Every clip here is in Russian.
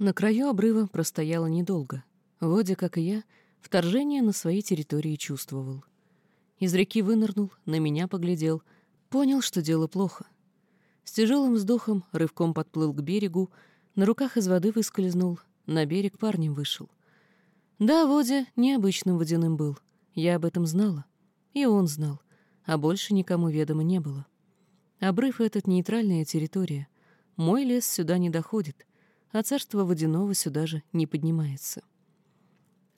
На краю обрыва простояла недолго. Водя, как и я, вторжение на своей территории чувствовал. Из реки вынырнул, на меня поглядел, понял, что дело плохо. С тяжелым вздохом рывком подплыл к берегу, на руках из воды выскользнул, на берег парнем вышел. Да, Водя необычным водяным был, я об этом знала. И он знал, а больше никому ведомо не было. Обрыв этот — нейтральная территория. Мой лес сюда не доходит, а царство водяного сюда же не поднимается.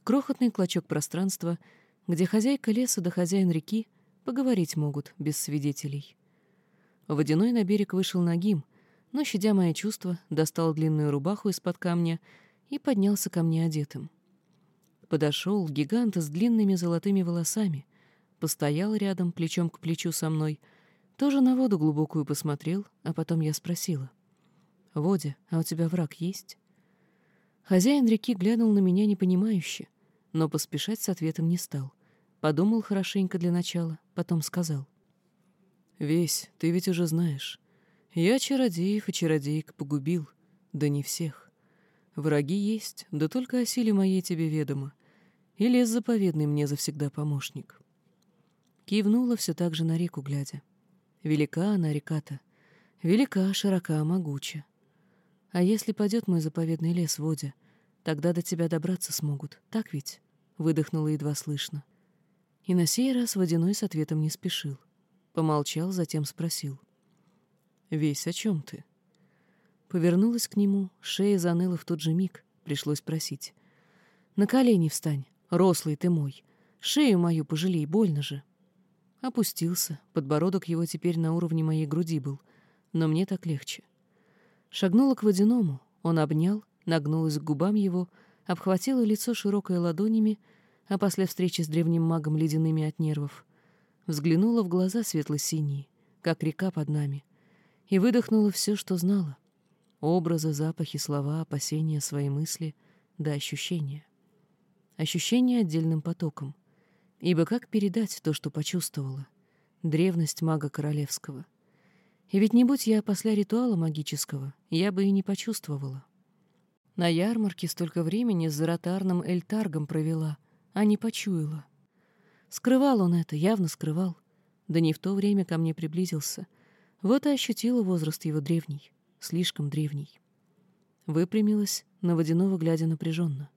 Крохотный клочок пространства, где хозяйка леса да хозяин реки поговорить могут без свидетелей. Водяной на берег вышел нагим, но, щадя мои чувства, достал длинную рубаху из-под камня и поднялся ко мне одетым. Подошел гигант с длинными золотыми волосами, постоял рядом, плечом к плечу со мной, тоже на воду глубокую посмотрел, а потом я спросила — «Водя, а у тебя враг есть?» Хозяин реки глянул на меня непонимающе, но поспешать с ответом не стал. Подумал хорошенько для начала, потом сказал. «Весь, ты ведь уже знаешь. Я чародеев и чародеек погубил, да не всех. Враги есть, да только о силе моей тебе ведомо. И лес заповедный мне завсегда помощник». Кивнула все так же на реку глядя. Велика она река-то, велика, широка, могуча. А если падет мой заповедный лес, Водя, тогда до тебя добраться смогут, так ведь?» — выдохнула едва слышно. И на сей раз Водяной с ответом не спешил. Помолчал, затем спросил. «Весь о чем ты?» Повернулась к нему, шея заныла в тот же миг, пришлось просить. «На колени встань, рослый ты мой, шею мою пожалей, больно же». Опустился, подбородок его теперь на уровне моей груди был, но мне так легче. Шагнула к водяному, он обнял, нагнулась к губам его, обхватила лицо широкой ладонями, а после встречи с древним магом ледяными от нервов, взглянула в глаза светло-синие, как река под нами, и выдохнула все, что знала. Образы, запахи, слова, опасения, свои мысли, да ощущения. Ощущения отдельным потоком. Ибо как передать то, что почувствовала? Древность мага королевского. И ведь не будь я после ритуала магического, я бы и не почувствовала. На ярмарке столько времени с заратарным Эльтаргом провела, а не почуяла. Скрывал он это, явно скрывал. Да не в то время ко мне приблизился. Вот и ощутила возраст его древний, слишком древний. Выпрямилась, на водяного глядя напряженно.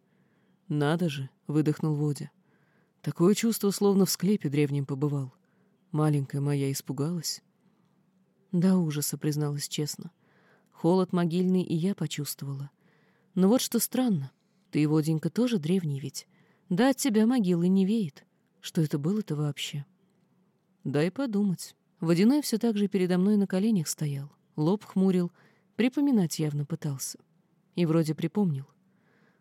«Надо же!» — выдохнул Водя. «Такое чувство, словно в склепе древнем побывал. Маленькая моя испугалась». До ужаса, призналась честно. Холод могильный и я почувствовала. Но вот что странно. Ты, Воденька, тоже древний ведь. Да от тебя могилы не веет. Что это было-то вообще? Дай подумать. Водяной все так же передо мной на коленях стоял. Лоб хмурил. Припоминать явно пытался. И вроде припомнил.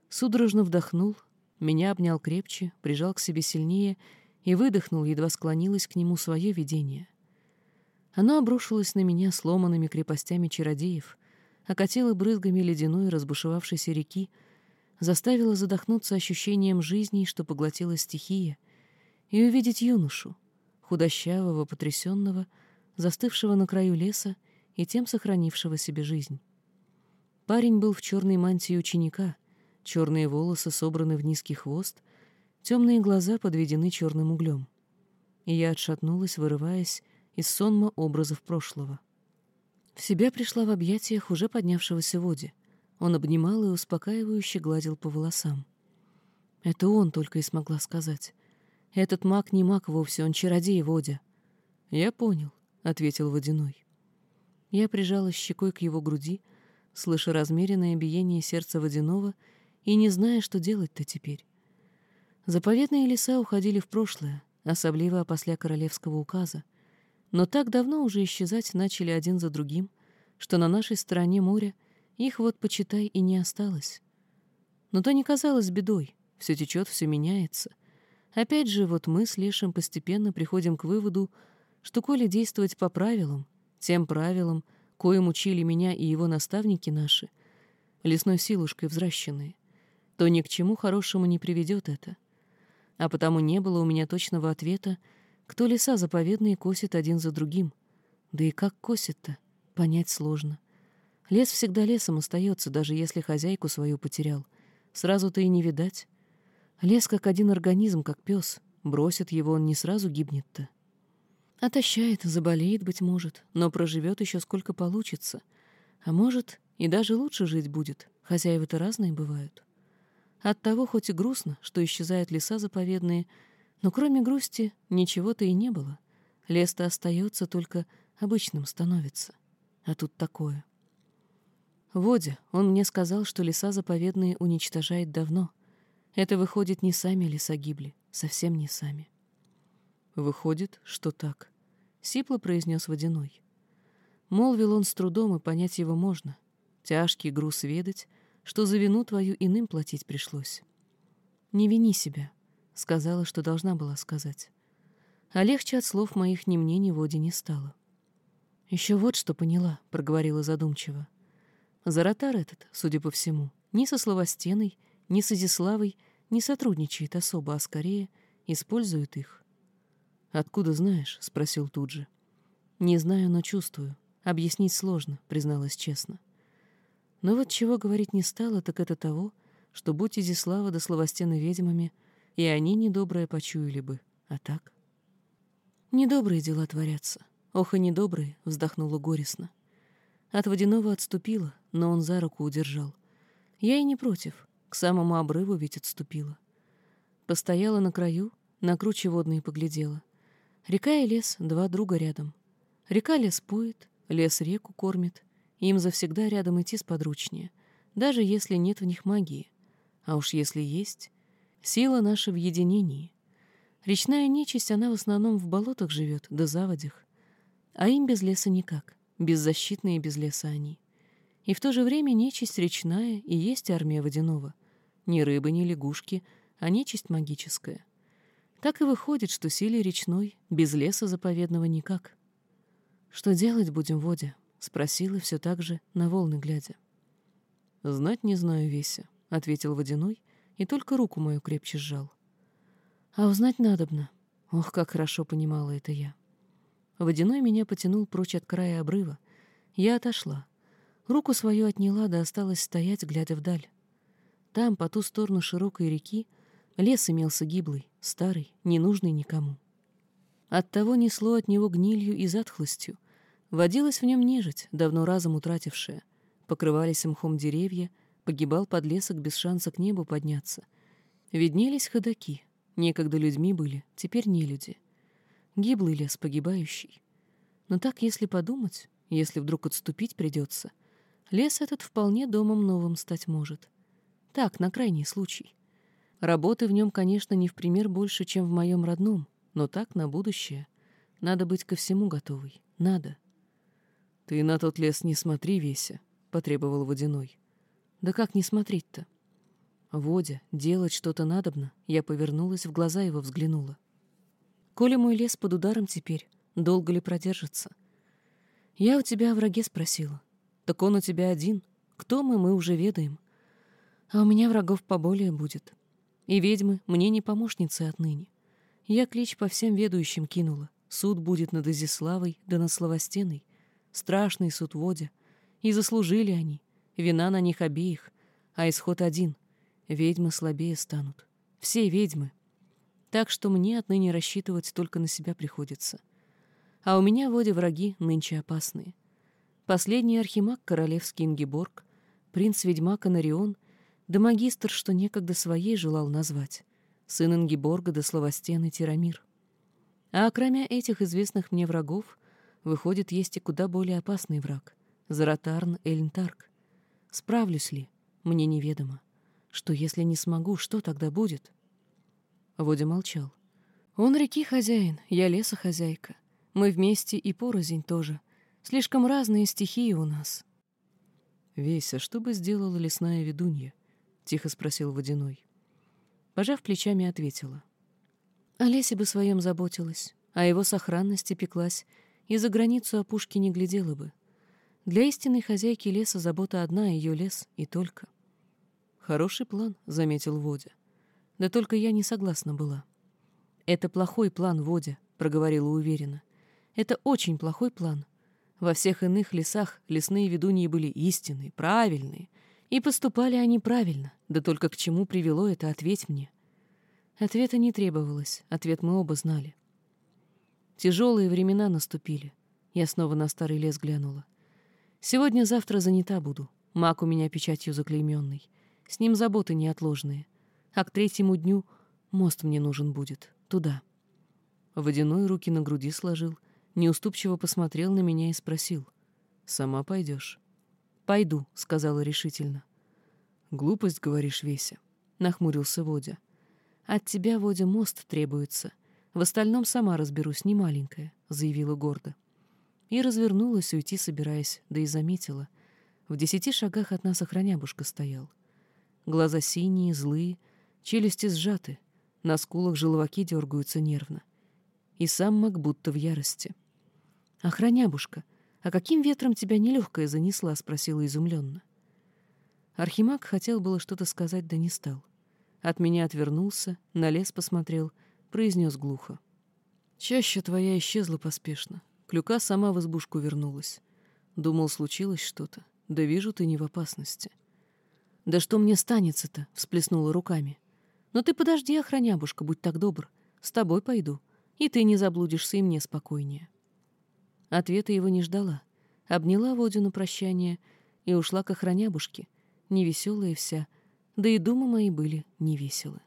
Судорожно вдохнул, меня обнял крепче, прижал к себе сильнее и выдохнул, едва склонилось к нему свое видение. Оно обрушилось на меня сломанными крепостями чародеев, окатило брызгами ледяной разбушевавшейся реки, заставило задохнуться ощущением жизни, что поглотила стихия, и увидеть юношу, худощавого, потрясенного, застывшего на краю леса и тем сохранившего себе жизнь. Парень был в черной мантии ученика, черные волосы собраны в низкий хвост, темные глаза подведены черным углем. И я отшатнулась, вырываясь, из сонма образов прошлого. В себя пришла в объятиях уже поднявшегося Води. Он обнимал и успокаивающе гладил по волосам. Это он только и смогла сказать. Этот маг не маг вовсе, он чародей Водя. Я понял, — ответил Водяной. Я прижалась щекой к его груди, слыша размеренное биение сердца Водяного и не зная, что делать-то теперь. Заповедные леса уходили в прошлое, особливо опосля королевского указа, но так давно уже исчезать начали один за другим, что на нашей стороне моря их вот, почитай, и не осталось. Но то не казалось бедой, все течет, все меняется. Опять же, вот мы с Лешем постепенно приходим к выводу, что коли действовать по правилам, тем правилам, коим учили меня и его наставники наши, лесной силушкой взращенные, то ни к чему хорошему не приведет это. А потому не было у меня точного ответа, кто леса заповедные косит один за другим. Да и как косит-то, понять сложно. Лес всегда лесом остается, даже если хозяйку свою потерял. Сразу-то и не видать. Лес как один организм, как пес. Бросит его, он не сразу гибнет-то. Отощает, заболеет, быть может, но проживет еще сколько получится. А может, и даже лучше жить будет. Хозяева-то разные бывают. Оттого хоть и грустно, что исчезают леса заповедные, но кроме грусти ничего-то и не было. Лес-то остается, только обычным становится. А тут такое. Водя, он мне сказал, что леса заповедные уничтожает давно. Это, выходит, не сами леса гибли, совсем не сами. Выходит, что так. Сипло произнес Водяной. Молвил он с трудом, и понять его можно. Тяжкий груз ведать, что за вину твою иным платить пришлось. Не вини себя, сказала, что должна была сказать. А легче от слов моих ни мне, ни Воде не стало. Еще вот что поняла, проговорила задумчиво. Заратар этот, судя по всему, ни со Словостеной, ни с Изиславой не сотрудничает особо, а скорее использует их. «Откуда знаешь?» — спросил тут же. «Не знаю, но чувствую. Объяснить сложно», — призналась честно. Но вот чего говорить не стало, так это того, что будь Изислава до Словостены ведьмами, и они недоброе почуяли бы, а так... «Недобрые дела творятся. Ох и недобрые», — вздохнула горестно. От водяного отступила, но он за руку удержал. Я и не против, к самому обрыву ведь отступила. Постояла на краю, на круче водные поглядела. Река и лес — два друга рядом. Река лес поет, лес реку кормит. Им завсегда рядом идти сподручнее, даже если нет в них магии. А уж если есть, сила наша в единении. Речная нечисть, она в основном в болотах живет, да заводях. А им без леса никак беззащитные без леса они. И в то же время нечисть речная и есть армия водяного. Ни рыбы, ни лягушки, а нечисть магическая. Так и выходит, что силе речной без леса заповедного никак. «Что делать будем, Водя?» — спросила все так же, на волны глядя. «Знать не знаю, Веся», — ответил Водяной и только руку мою крепче сжал. «А узнать надобно. Ох, как хорошо понимала это я». Водяной меня потянул прочь от края обрыва. Я отошла. Руку свою отняла, да осталась стоять, глядя вдаль. Там, по ту сторону широкой реки, лес имелся гиблый, старый, ненужный никому. Оттого несло от него гнилью и затхлостью. Водилась в нем нежить, давно разом утратившая. Покрывались мхом деревья, погибал подлесок без шанса к небу подняться. Виднелись ходаки. Некогда людьми были, теперь не люди. Гиблый лес погибающий. Но так, если подумать, если вдруг отступить придется, лес этот вполне домом новым стать может. Так, на крайний случай. Работы в нем, конечно, не в пример больше, чем в моем родном, но так, на будущее. Надо быть ко всему готовой. Надо. — Ты на тот лес не смотри, Веся, — потребовал Водяной. — Да как не смотреть-то? Водя, делать что-то надобно. Я повернулась, в глаза его взглянула. Коли мой лес под ударом теперь, долго ли продержится? Я у тебя о враге спросила. Так он у тебя один. Кто мы, мы уже ведаем. А у меня врагов поболее будет. И ведьмы мне не помощницы отныне. Я клич по всем ведущим кинула. Суд будет над Изиславой да над Славостеной. Страшный суд водя. И заслужили они. Вина на них обеих. А исход один. Ведьмы слабее станут. Все ведьмы — так что мне отныне рассчитывать только на себя приходится. А у меня в Оде враги нынче опасные. Последний архимаг королевский Ингиборг, принц-ведьмак Анарион, да магистр, что некогда своей желал назвать, сын Ингиборга да Славостены Тирамир. А окромя этих известных мне врагов, выходит, есть и куда более опасный враг — Заратарн Эльнтарк. Справлюсь ли? Мне неведомо. Что, если не смогу, что тогда будет?» Водя молчал. «Он реки хозяин, я леса хозяйка. Мы вместе и порознь тоже. Слишком разные стихии у нас». «Веся, что бы сделала лесная ведунья?» — тихо спросил Водяной. Пожав плечами, ответила. «О лесе бы своем заботилась, о его сохранности пеклась, и за границу опушки не глядела бы. Для истинной хозяйки леса забота одна, ее лес и только». «Хороший план», — заметил Водя. Да только я не согласна была. «Это плохой план, Водя», — проговорила уверенно. «Это очень плохой план. Во всех иных лесах лесные ведуньи были истинные, правильные, и поступали они правильно, да только к чему привело это, ответь мне. Ответа не требовалось, ответ мы оба знали. Тяжелые времена наступили. Я снова на старый лес глянула. Сегодня-завтра занята буду. Маг у меня печатью заклейменный. С ним заботы неотложные. А к третьему дню мост мне нужен будет. Туда. Водяной руки на груди сложил, неуступчиво посмотрел на меня и спросил. «Сама пойдешь?» «Пойду», — сказала решительно. «Глупость, говоришь, Веся», — нахмурился Водя. «От тебя, Водя, мост требуется. В остальном сама разберусь, не маленькая», — заявила гордо. И развернулась уйти, собираясь, да и заметила. В десяти шагах от нас охранябушка стоял. Глаза синие, злые, челюсти сжаты, на скулах желваки дергаются нервно. И сам маг будто в ярости. «Охранябушка, а каким ветром тебя нелегкая занесла?» — спросила изумленно. Архимаг хотел было что-то сказать, да не стал. От меня отвернулся, на лес посмотрел, произнес глухо. «Чаще твоя исчезла поспешно. Клюка сама в избушку вернулась. Думал, случилось что-то. Да вижу, ты не в опасности». «Да что мне станется-то?» — всплеснула руками. «Но ты подожди, охранябушка, будь так добр. С тобой пойду. И ты не заблудишься, и мне спокойнее». Ответа его не ждала. Обняла Водю на прощание и ушла к охранябушке, невеселая вся, да и думы мои были невеселы.